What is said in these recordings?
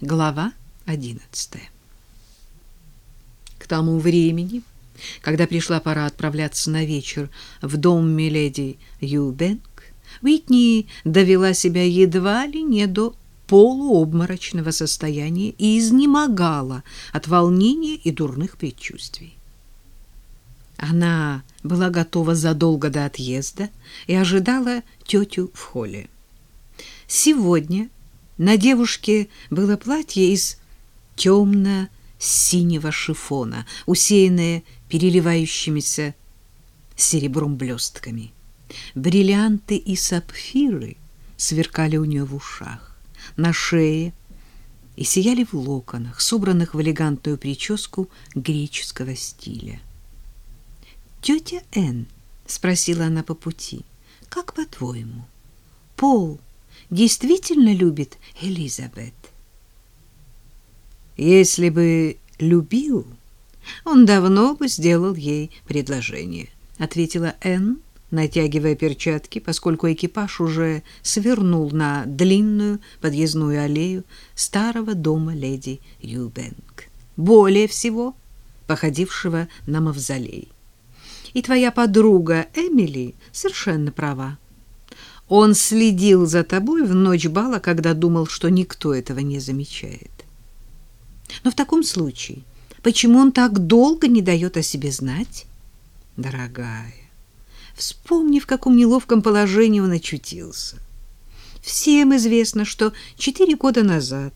Глава 11. К тому времени, когда пришла пора отправляться на вечер в дом миледи Юбенк, Уитни довела себя едва ли не до полуобморочного состояния и изнемогала от волнения и дурных предчувствий. Она была готова задолго до отъезда и ожидала тетю в холле. Сегодня на девушке было платье из темно-синего шифона, усеянное переливающимися серебром блестками. Бриллианты и сапфиры сверкали у нее в ушах, на шее и сияли в локонах, собранных в элегантную прическу греческого стиля. «Тетя Энн», — спросила она по пути, — «как по-твоему, Пол действительно любит Элизабет?» «Если бы любил, он давно бы сделал ей предложение», — ответила Энн, натягивая перчатки, поскольку экипаж уже свернул на длинную подъездную аллею старого дома леди Юбенк, более всего походившего на мавзолей. И твоя подруга Эмили совершенно права. Он следил за тобой в ночь бала, когда думал, что никто этого не замечает. Но в таком случае, почему он так долго не дает о себе знать? Дорогая, вспомни, в каком неловком положении он очутился. Всем известно, что четыре года назад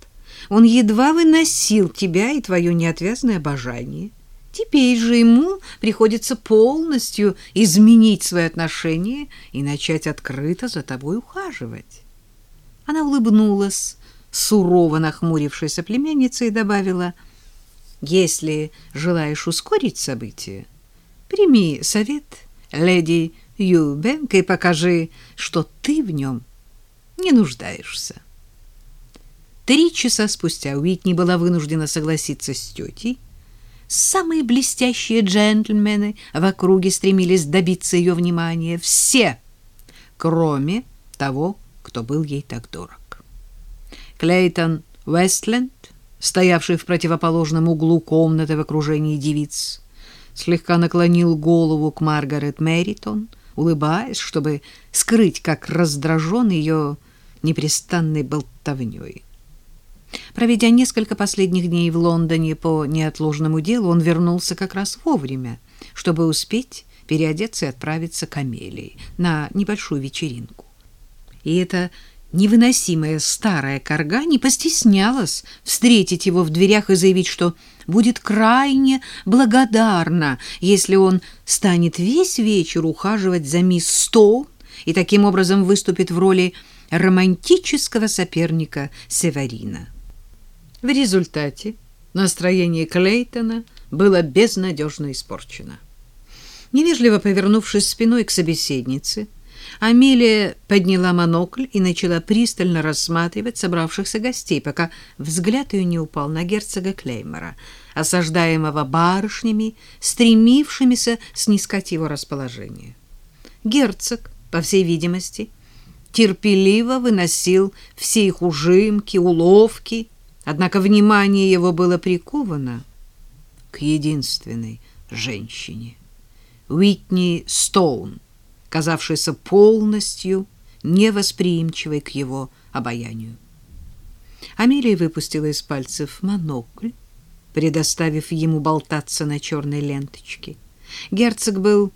он едва выносил тебя и твое неотвязное обожание — Теперь же ему приходится полностью изменить свои отношения и начать открыто за тобой ухаживать. Она улыбнулась, сурово нахмурившейся племяннице, и добавила, «Если желаешь ускорить события, прими совет леди Юбенк и покажи, что ты в нем не нуждаешься». Три часа спустя Уитни была вынуждена согласиться с тетей, Самые блестящие джентльмены в округе стремились добиться ее внимания. Все, кроме того, кто был ей так дорог. Клейтон Вестленд, стоявший в противоположном углу комнаты в окружении девиц, слегка наклонил голову к Маргарет Мэритон, улыбаясь, чтобы скрыть, как раздражен ее непрестанной болтовней. Проведя несколько последних дней в Лондоне по неотложному делу, он вернулся как раз вовремя, чтобы успеть переодеться и отправиться к Амелии на небольшую вечеринку. И эта невыносимая старая корга не постеснялась встретить его в дверях и заявить, что будет крайне благодарна, если он станет весь вечер ухаживать за мисс Стоун и таким образом выступит в роли романтического соперника Северина. В результате настроение Клейтона было безнадежно испорчено. Невежливо повернувшись спиной к собеседнице, Амелия подняла монокль и начала пристально рассматривать собравшихся гостей, пока взгляд ее не упал на герцога Клеймора, осаждаемого барышнями, стремившимися снискать его расположение. Герцог, по всей видимости, терпеливо выносил все их ужимки, уловки Однако внимание его было приковано к единственной женщине — Уитни Стоун, казавшейся полностью невосприимчивой к его обаянию. Амелия выпустила из пальцев монокль, предоставив ему болтаться на черной ленточке. Герцог был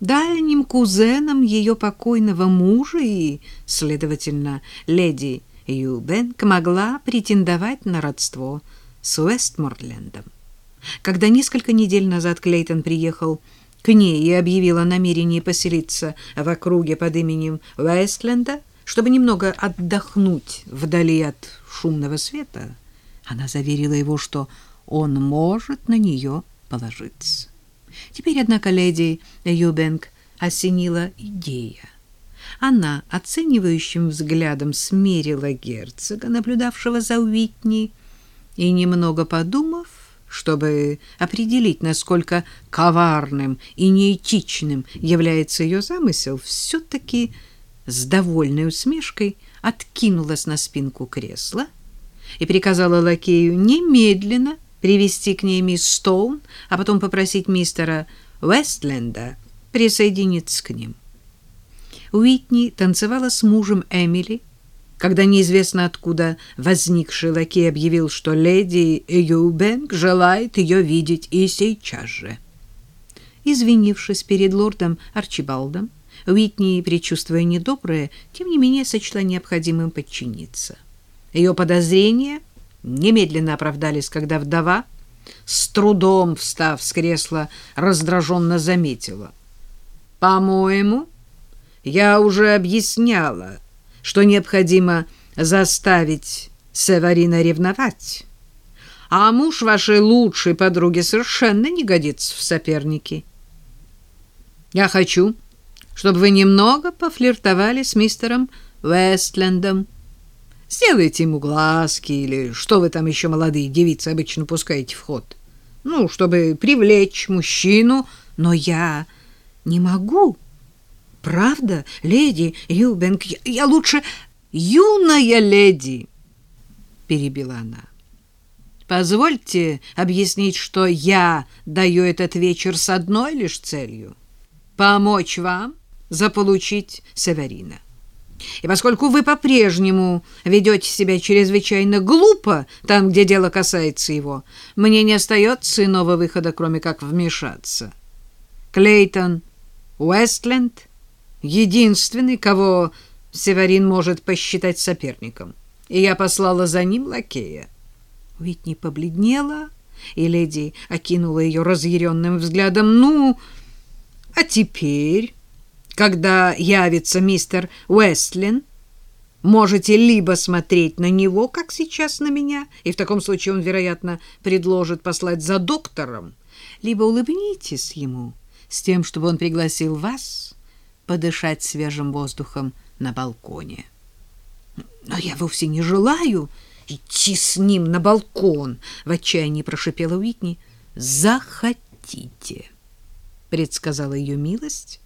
дальним кузеном ее покойного мужа и, следовательно, леди Юбенк могла претендовать на родство с Уэстморлендом. Когда несколько недель назад Клейтон приехал к ней и объявил о намерении поселиться в округе под именем Уэстленда, чтобы немного отдохнуть вдали от шумного света, она заверила его, что он может на нее положиться. Теперь, однако, леди Юбенк осенила идея она оценивающим взглядом смерила герцога, наблюдавшего за Уитни, и, немного подумав, чтобы определить, насколько коварным и неэтичным является ее замысел, все-таки с довольной усмешкой откинулась на спинку кресла и приказала лакею немедленно привести к ней мисс Стоун, а потом попросить мистера Вестленда присоединиться к ним. Уитни танцевала с мужем Эмили, когда неизвестно откуда возникший лакей объявил, что леди Юбенк желает ее видеть и сейчас же. Извинившись перед лордом Арчибалдом, Уитни, предчувствуя недоброе, тем не менее сочла необходимым подчиниться. Ее подозрения немедленно оправдались, когда вдова, с трудом встав с кресла, раздраженно заметила. «По-моему, я уже объясняла, что необходимо заставить Севарина ревновать, а муж вашей лучшей подруги совершенно не годится в соперники. Я хочу, чтобы вы немного пофлиртовали с мистером Вестлендом, Сделайте ему глазки или что вы там еще молодые девицы обычно пускаете в ход. Ну, чтобы привлечь мужчину, но я не могу. Правда, леди Юбенк, я, лучше юная леди, перебила она. Позвольте объяснить, что я даю этот вечер с одной лишь целью — помочь вам заполучить Северина. И поскольку вы по-прежнему ведете себя чрезвычайно глупо там, где дело касается его, мне не остается иного выхода, кроме как вмешаться. Клейтон Уэстленд — единственный, кого Северин может посчитать соперником, и я послала за ним лакея. Ведь не побледнела, и леди окинула ее разъяренным взглядом. «Ну, а теперь...» Когда явится мистер Уэстлин, можете либо смотреть на него, как сейчас на меня, и в таком случае он, вероятно, предложит послать за доктором, либо улыбнитесь ему с тем, чтобы он пригласил вас подышать свежим воздухом на балконе. Но я вовсе не желаю идти с ним на балкон, в отчаянии прошипела Уитни. Захотите, предсказала ее милость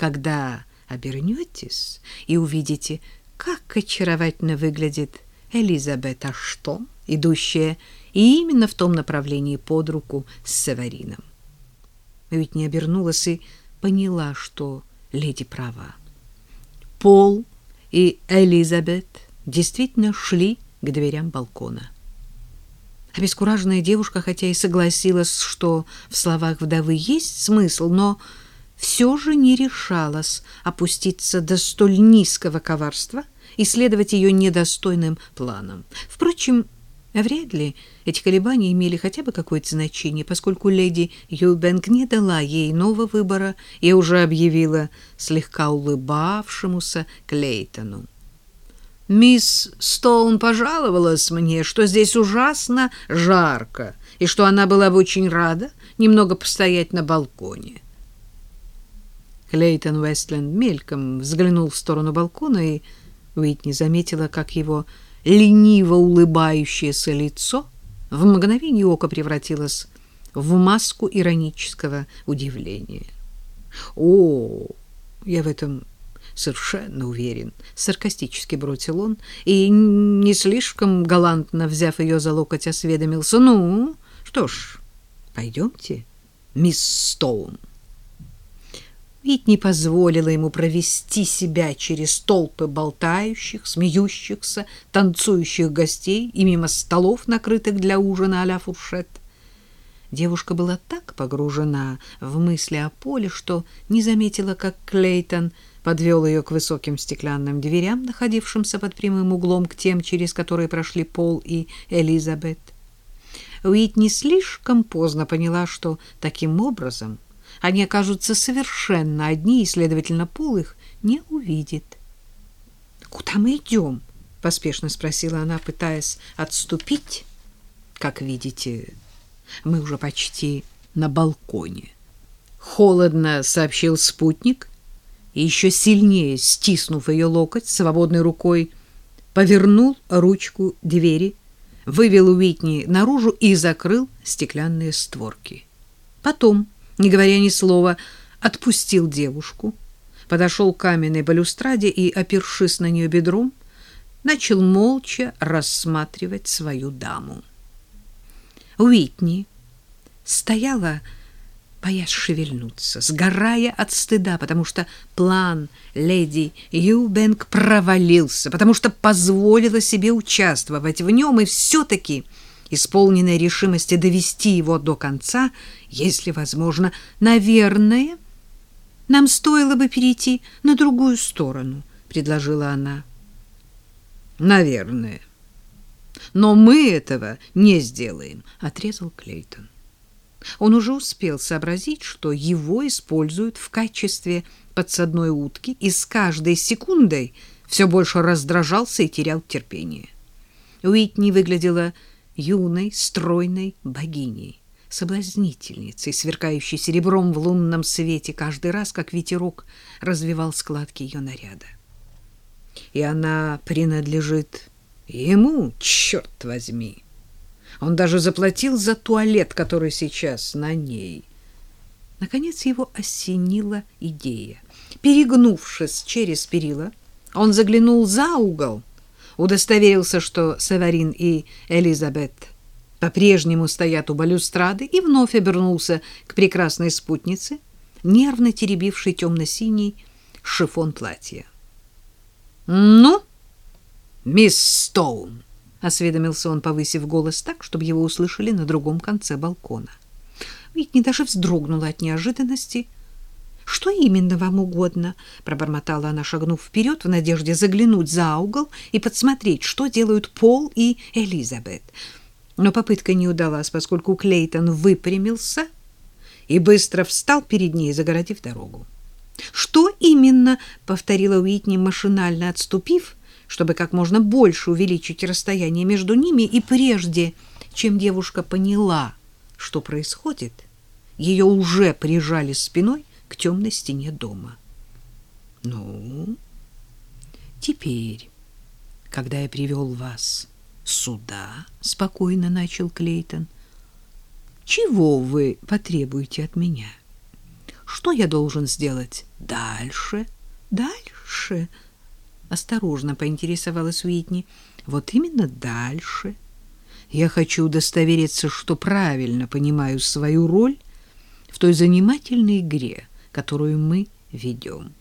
когда обернетесь и увидите, как очаровательно выглядит Элизабет Аштон, идущая именно в том направлении под руку с Северином. Ведь не обернулась и поняла, что леди права. Пол и Элизабет действительно шли к дверям балкона. Обескураженная девушка, хотя и согласилась, что в словах вдовы есть смысл, но все же не решалась опуститься до столь низкого коварства и следовать ее недостойным планам. Впрочем, вряд ли эти колебания имели хотя бы какое-то значение, поскольку леди Юбенк не дала ей нового выбора и уже объявила слегка улыбавшемуся Клейтону. Мисс Стоун пожаловалась мне, что здесь ужасно жарко, и что она была бы очень рада немного постоять на балконе. Клейтон Вестленд мельком взглянул в сторону балкона, и Уитни заметила, как его лениво улыбающееся лицо в мгновение ока превратилось в маску иронического удивления. «О, я в этом совершенно уверен», — саркастически бросил он, и, не слишком галантно взяв ее за локоть, осведомился. «Ну, что ж, пойдемте, мисс Стоун». Ведь не позволила ему провести себя через толпы болтающих, смеющихся, танцующих гостей и мимо столов, накрытых для ужина а-ля фуршет. Девушка была так погружена в мысли о поле, что не заметила, как Клейтон подвел ее к высоким стеклянным дверям, находившимся под прямым углом к тем, через которые прошли Пол и Элизабет. Уитни слишком поздно поняла, что таким образом — они окажутся совершенно одни, и, следовательно, Пол их не увидит. «Куда мы идем?» — поспешно спросила она, пытаясь отступить. «Как видите, мы уже почти на балконе». Холодно сообщил спутник, и еще сильнее, стиснув ее локоть свободной рукой, повернул ручку двери, вывел Уитни наружу и закрыл стеклянные створки. Потом не говоря ни слова, отпустил девушку, подошел к каменной балюстраде и, опершись на нее бедром, начал молча рассматривать свою даму. Уитни стояла, боясь шевельнуться, сгорая от стыда, потому что план леди Юбенк провалился, потому что позволила себе участвовать в нем и все-таки, исполненной решимости довести его до конца, если возможно, наверное, нам стоило бы перейти на другую сторону, предложила она. Наверное. Но мы этого не сделаем, отрезал Клейтон. Он уже успел сообразить, что его используют в качестве подсадной утки, и с каждой секундой все больше раздражался и терял терпение. Уитни выглядела юной, стройной богиней, соблазнительницей, сверкающей серебром в лунном свете каждый раз, как ветерок развивал складки ее наряда. И она принадлежит ему, черт возьми. Он даже заплатил за туалет, который сейчас на ней. Наконец его осенила идея. Перегнувшись через перила, он заглянул за угол, удостоверился, что Саварин и Элизабет по-прежнему стоят у балюстрады, и вновь обернулся к прекрасной спутнице, нервно теребившей темно-синий шифон платья. «Ну, мисс Стоун!» — осведомился он, повысив голос так, чтобы его услышали на другом конце балкона. Витни даже вздрогнула от неожиданности. «Что именно вам угодно?» — пробормотала она, шагнув вперед в надежде заглянуть за угол и подсмотреть, что делают Пол и Элизабет. Но попытка не удалась, поскольку Клейтон выпрямился и быстро встал перед ней, загородив дорогу. «Что именно?» — повторила Уитни, машинально отступив — чтобы как можно больше увеличить расстояние между ними, и прежде, чем девушка поняла, что происходит, ее уже прижали спиной к темной стене дома. Ну, теперь, когда я привел вас сюда, спокойно начал Клейтон, чего вы потребуете от меня? Что я должен сделать дальше? Дальше? осторожно поинтересовалась Уитни. Вот именно дальше. Я хочу удостовериться, что правильно понимаю свою роль в той занимательной игре, которую мы ведем.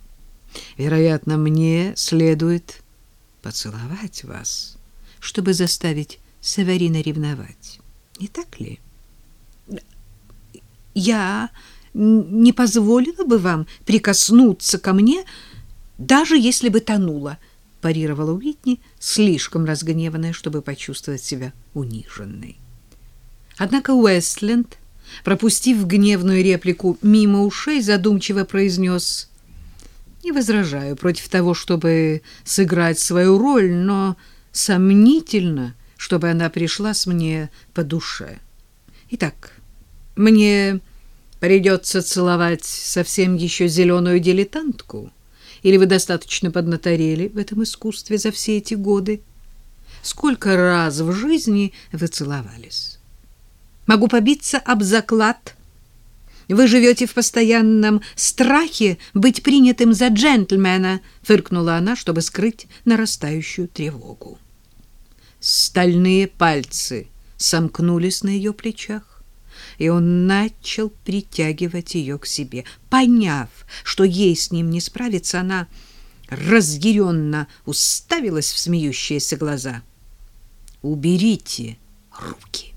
Вероятно, мне следует поцеловать вас, чтобы заставить Северина ревновать. Не так ли? Я не позволила бы вам прикоснуться ко мне, — даже если бы тонула, парировала Уитни, слишком разгневанная, чтобы почувствовать себя униженной. Однако Уэстленд, пропустив гневную реплику мимо ушей, задумчиво произнес «Не возражаю против того, чтобы сыграть свою роль, но сомнительно, чтобы она пришла с мне по душе. Итак, мне придется целовать совсем еще зеленую дилетантку». Или вы достаточно поднаторели в этом искусстве за все эти годы? Сколько раз в жизни вы целовались? Могу побиться об заклад. Вы живете в постоянном страхе быть принятым за джентльмена, фыркнула она, чтобы скрыть нарастающую тревогу. Стальные пальцы сомкнулись на ее плечах и он начал притягивать ее к себе. Поняв, что ей с ним не справиться, она разъяренно уставилась в смеющиеся глаза. «Уберите руки!»